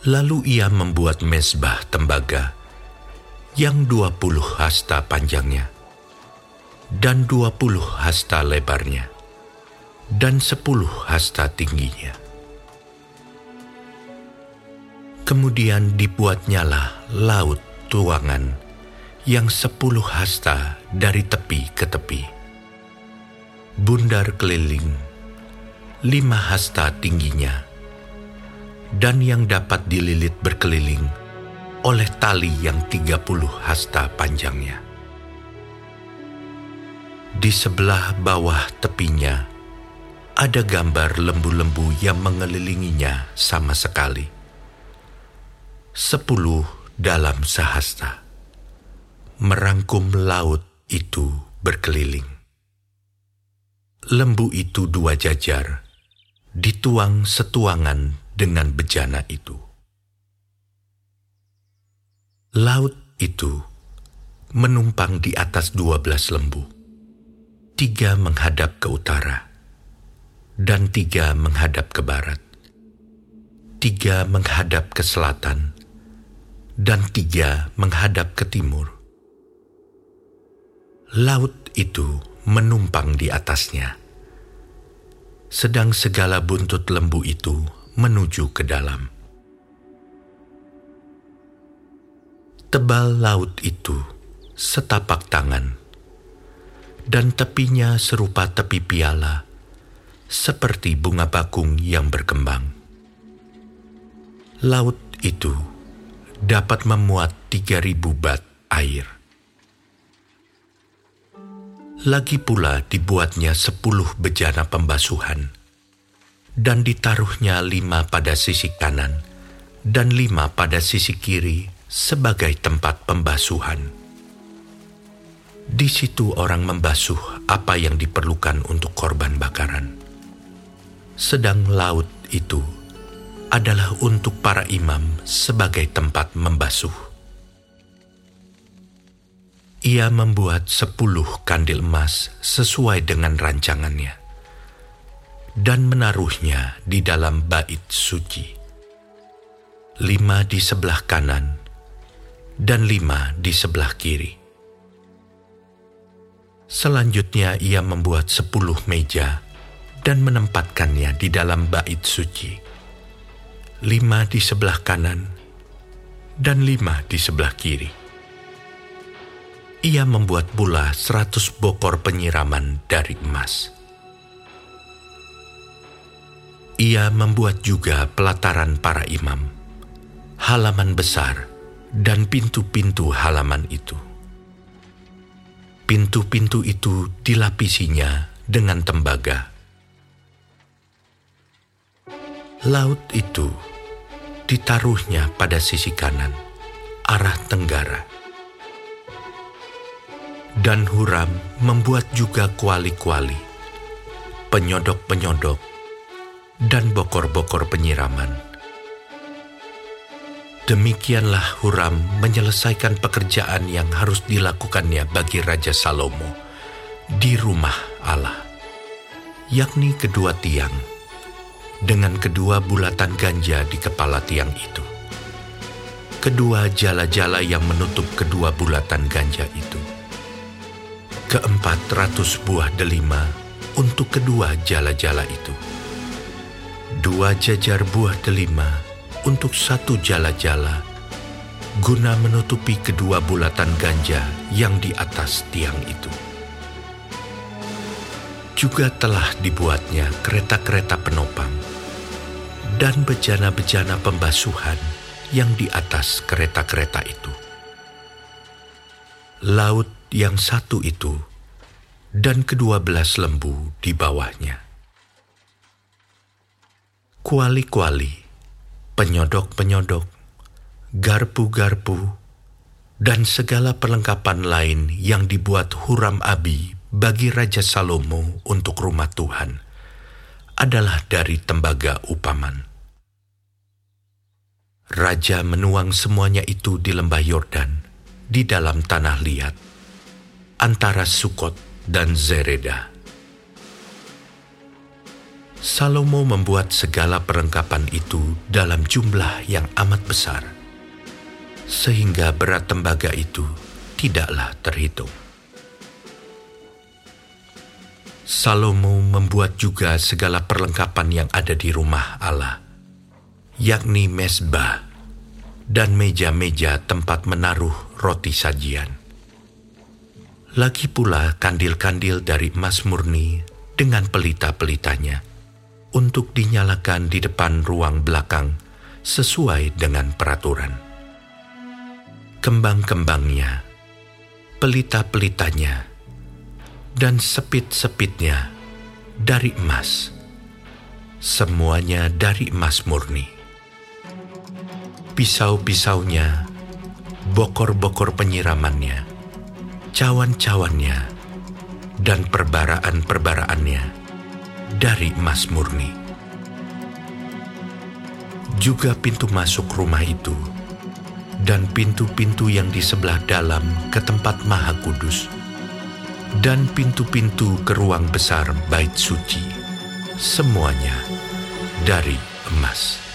Lalu ia membuat mesbah tembaga yang dua puluh hasta panjangnya dan dua puluh hasta lebarnya dan sepuluh hasta tingginya. Kemudian dibuatnyalah laut tuangan yang sepuluh hasta dari tepi ke tepi. Bundar keliling, lima hasta tingginya, dan yang dapat dililit berkeliling oleh tali yang tiga puluh hasta panjangnya. Di sebelah bawah tepinya ada gambar lembu-lembu yang mengelilinginya sama sekali. Sepuluh dalam sehasta. Merangkum laut itu berkeliling. Lembu itu dua jajar, dituang setuangan dengan bejana itu. Laut itu menumpang di atas dua belas lembu. Tiga menghadap ke utara, dan tiga menghadap ke barat. Tiga menghadap ke selatan, dan tiga menghadap ke timur. Laut itu menumpang di atasnya, sedang segala buntut lembu itu menuju ke dalam. Tebal laut itu setapak tangan, dan tepinya serupa tepi piala, seperti bunga bakung yang berkembang. Laut itu dapat memuat tiga ribu bat air. Lagi pula dibuatnya sepuluh bejana pembasuhan dan ditaruhnya lima pada sisi kanan dan lima pada sisi kiri sebagai tempat pembasuhan. Di situ orang membasuh apa yang diperlukan untuk korban bakaran. Sedang laut itu adalah untuk para imam sebagai tempat membasuh. Ia membuat sepuluh kandil emas sesuai dengan rancangannya dan menaruhnya di dalam bait suci. Lima di sebelah kanan dan lima di sebelah kiri. Selanjutnya ia membuat sepuluh meja dan menempatkannya di dalam bait suci. Lima di sebelah kanan dan lima di sebelah kiri. Ia membuat pula seratus bokor penyiraman dari emas ia membuat juga pelataran para imam, halaman besar, dan pintu-pintu halaman itu. Pintu-pintu itu dilapisinya dengan tembaga. Laut itu ditaruhnya pada sisi kanan, arah tenggara. Dan Huram membuat juga kuali-kuali, penyodok-penyodok, dan bokor-bokor penyiraman. Demikianlah Huram menyelesaikan pekerjaan yang harus dilakukannya bagi Raja Salomo di rumah Allah, yakni kedua tiang, dengan kedua bulatan ganja di kepala tiang itu. Kedua jala-jala yang menutup kedua bulatan ganja itu. Keempat ratus buah delima untuk kedua jala-jala itu dua jajar buah delima untuk satu jala-jala, guna menutupi kedua bulatan ganja yang di atas tiang itu. Juga telah dibuatnya kereta-kereta penopang dan bejana-bejana pembasuhan yang di atas kereta-kereta itu. Laut yang satu itu dan kedua belas lembu di bawahnya kuali-kuali, penyodok-penyodok, garpu-garpu, dan segala perlengkapan lain yang dibuat Huram Abi bagi Raja Salomo untuk rumah Tuhan adalah dari tembaga upaman. Raja menuang semuanya itu di lembah Yordan, di dalam tanah liat, antara Sukot dan Zereda Salomo membuat segala perlengkapan itu dalam jumlah yang amat besar, sehingga berat tembaga itu tidaklah terhitung. Salomo membuat juga segala perlengkapan yang ada di rumah Allah, yakni mesbah dan meja-meja tempat menaruh roti sajian. Lagi pula kandil-kandil dari emas murni dengan pelita-pelitanya untuk dinyalakan di depan ruang belakang sesuai dengan peraturan. Kembang-kembangnya, pelita-pelitanya, dan sepit-sepitnya dari emas. Semuanya dari emas murni. Pisau-pisaunya, bokor-bokor penyiramannya, cawan-cawannya, dan perbaraan-perbaraannya dari emas murni. Juga pintu masuk rumah itu dan pintu-pintu yang di sebelah dalam ke tempat maha kudus dan pintu-pintu ke ruang besar bait suci, semuanya dari emas.